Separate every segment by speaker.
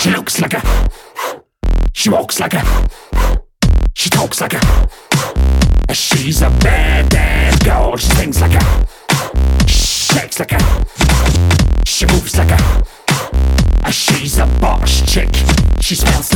Speaker 1: She looks like a. She walks like a. She talks like a. She's a badass girl. She sings like a. She Shakes like a. She moves like a. She's a boss chick. She smells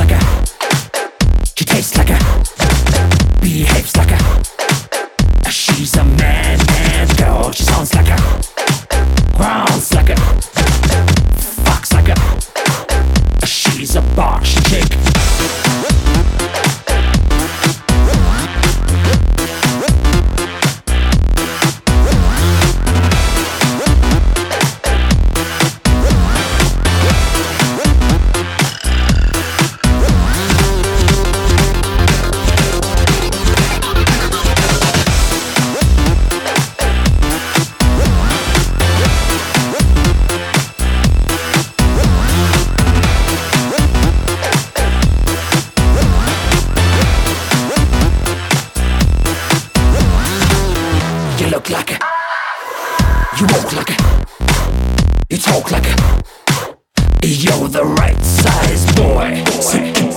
Speaker 1: like a. You walk like a. You talk like a. You're the right size boy. So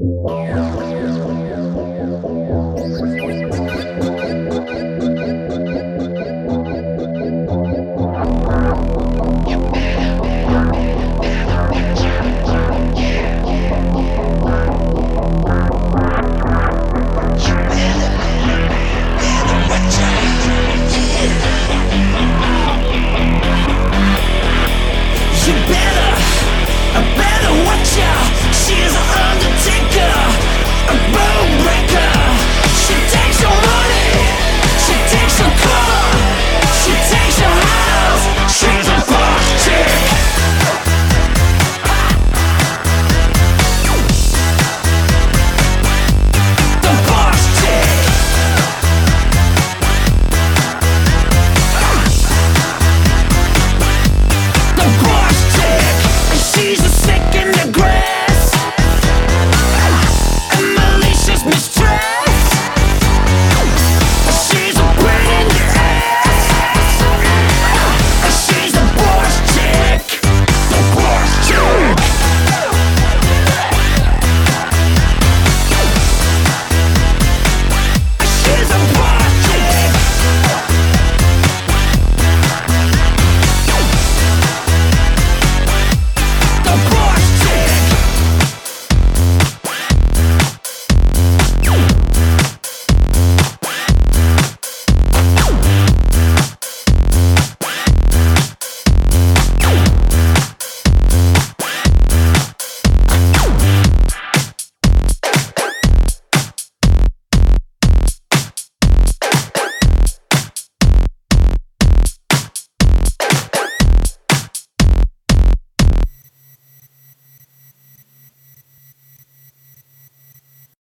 Speaker 1: Yeah.